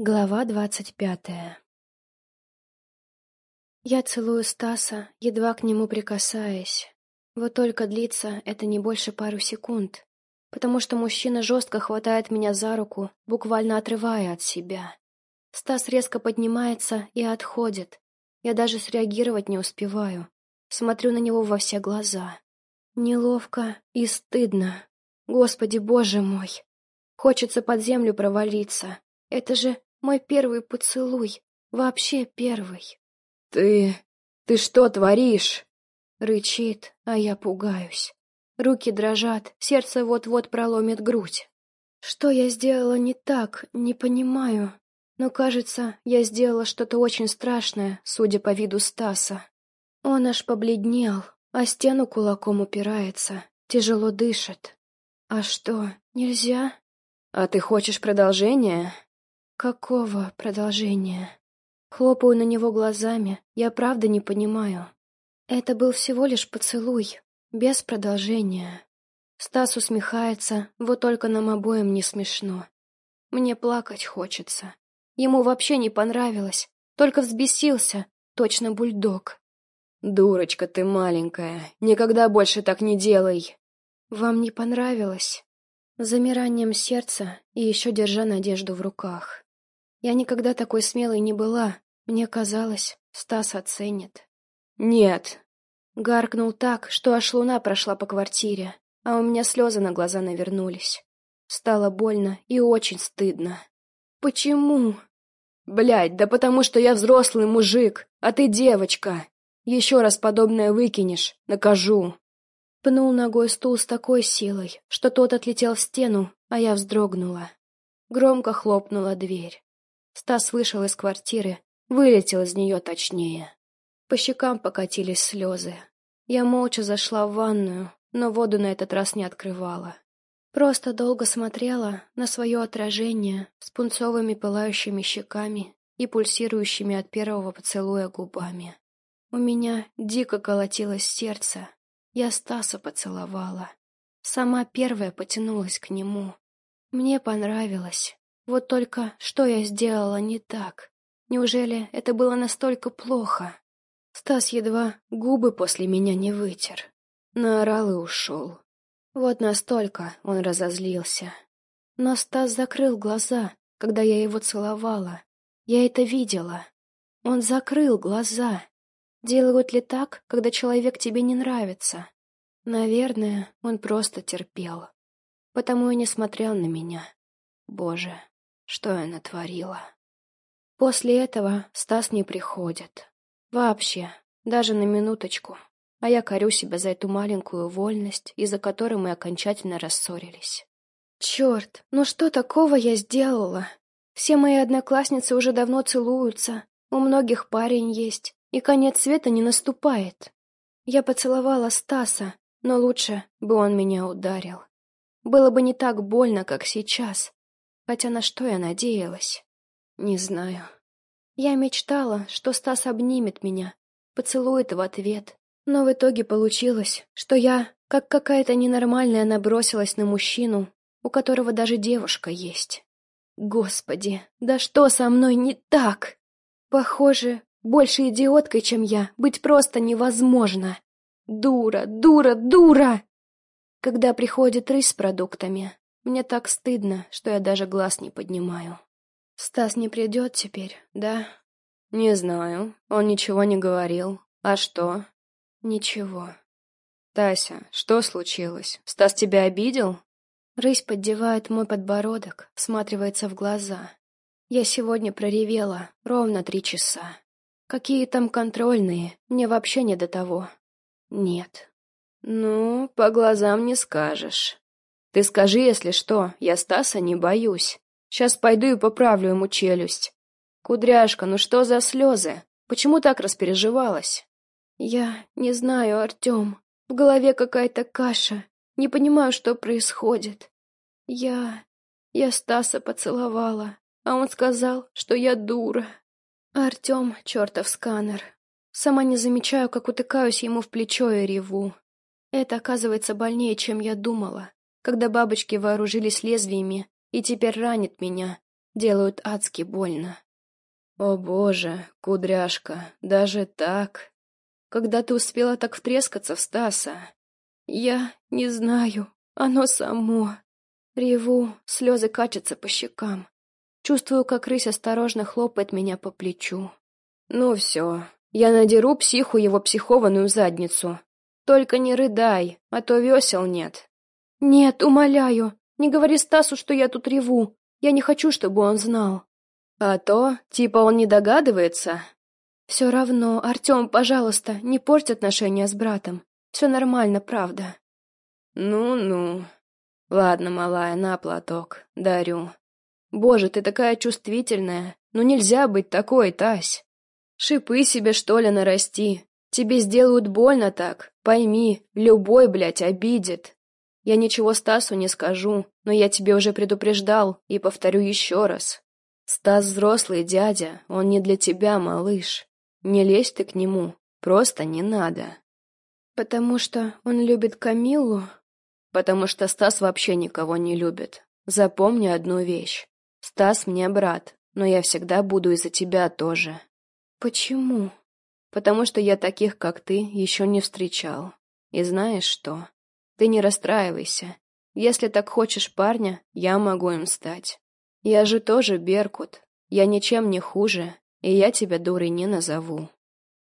Глава двадцать пятая Я целую Стаса, едва к нему прикасаясь. Вот только длится это не больше пару секунд, потому что мужчина жестко хватает меня за руку, буквально отрывая от себя. Стас резко поднимается и отходит. Я даже среагировать не успеваю. Смотрю на него во все глаза. Неловко и стыдно. Господи, боже мой! Хочется под землю провалиться. Это же мой первый поцелуй. Вообще первый. «Ты... ты что творишь?» Рычит, а я пугаюсь. Руки дрожат, сердце вот-вот проломит грудь. Что я сделала не так, не понимаю. Но, кажется, я сделала что-то очень страшное, судя по виду Стаса. Он аж побледнел, а стену кулаком упирается, тяжело дышит. А что, нельзя? А ты хочешь продолжения? Какого продолжения? Хлопаю на него глазами, я правда не понимаю. Это был всего лишь поцелуй, без продолжения. Стас усмехается, вот только нам обоим не смешно. Мне плакать хочется. Ему вообще не понравилось, только взбесился, точно бульдог. «Дурочка ты маленькая, никогда больше так не делай!» «Вам не понравилось?» Замиранием сердца и еще держа надежду в руках. Я никогда такой смелой не была. Мне казалось, Стас оценит. «Нет!» Гаркнул так, что аж луна прошла по квартире, а у меня слезы на глаза навернулись. Стало больно и очень стыдно. «Почему?» «Блядь, да потому что я взрослый мужик, а ты девочка. Еще раз подобное выкинешь, накажу». Пнул ногой стул с такой силой, что тот отлетел в стену, а я вздрогнула. Громко хлопнула дверь. Стас вышел из квартиры, вылетел из нее точнее. По щекам покатились слезы. Я молча зашла в ванную, но воду на этот раз не открывала. Просто долго смотрела на свое отражение с пунцовыми пылающими щеками и пульсирующими от первого поцелуя губами. У меня дико колотилось сердце. Я Стаса поцеловала. Сама первая потянулась к нему. Мне понравилось. Вот только что я сделала не так? Неужели это было настолько плохо? Стас едва губы после меня не вытер. Наорал и ушел. Вот настолько он разозлился. Но Стас закрыл глаза, когда я его целовала. Я это видела. Он закрыл глаза. Делают ли так, когда человек тебе не нравится? Наверное, он просто терпел. Потому и не смотрел на меня. Боже, что я натворила. После этого Стас не приходит. Вообще, даже на минуточку. А я корю себя за эту маленькую вольность, из-за которой мы окончательно рассорились. Черт, ну что такого я сделала? Все мои одноклассницы уже давно целуются, у многих парень есть, и конец света не наступает. Я поцеловала Стаса, но лучше бы он меня ударил. Было бы не так больно, как сейчас, Хотя на что я надеялась? Не знаю. Я мечтала, что Стас обнимет меня, поцелует в ответ. Но в итоге получилось, что я, как какая-то ненормальная, набросилась на мужчину, у которого даже девушка есть. Господи, да что со мной не так? Похоже, больше идиоткой, чем я, быть просто невозможно. Дура, дура, дура! Когда приходит рысь с продуктами, мне так стыдно, что я даже глаз не поднимаю. Стас не придет теперь, да? Не знаю. Он ничего не говорил. А что? Ничего. Тася, что случилось? Стас тебя обидел? Рысь поддевает мой подбородок, всматривается в глаза. Я сегодня проревела ровно три часа. Какие там контрольные, мне вообще не до того. Нет. Ну, по глазам не скажешь. Ты скажи, если что, я Стаса не боюсь. Сейчас пойду и поправлю ему челюсть. Кудряшка, ну что за слезы? Почему так распереживалась? Я не знаю, Артем. В голове какая-то каша. Не понимаю, что происходит. Я... Я Стаса поцеловала, а он сказал, что я дура. Артем — чертов сканер. Сама не замечаю, как утыкаюсь ему в плечо и реву. Это оказывается больнее, чем я думала когда бабочки вооружились лезвиями и теперь ранит меня, делают адски больно. О боже, кудряшка, даже так? Когда ты успела так втрескаться в Стаса? Я не знаю, оно само. Реву, слезы катятся по щекам. Чувствую, как рысь осторожно хлопает меня по плечу. Ну все, я надеру психу его психованную задницу. Только не рыдай, а то весел нет. Нет, умоляю, не говори Стасу, что я тут реву. Я не хочу, чтобы он знал. А то, типа он не догадывается? Все равно, Артем, пожалуйста, не порть отношения с братом. Все нормально, правда. Ну-ну. Ладно, малая, на платок, дарю. Боже, ты такая чувствительная. Ну нельзя быть такой, Тась. Шипы себе, что ли, нарасти. Тебе сделают больно так. Пойми, любой, блядь, обидит. Я ничего Стасу не скажу, но я тебе уже предупреждал и повторю еще раз. Стас взрослый дядя, он не для тебя, малыш. Не лезь ты к нему, просто не надо. Потому что он любит Камилу? Потому что Стас вообще никого не любит. Запомни одну вещь. Стас мне брат, но я всегда буду из-за тебя тоже. Почему? Потому что я таких, как ты, еще не встречал. И знаешь что? Ты не расстраивайся. Если так хочешь парня, я могу им стать. Я же тоже Беркут. Я ничем не хуже, и я тебя дурой не назову.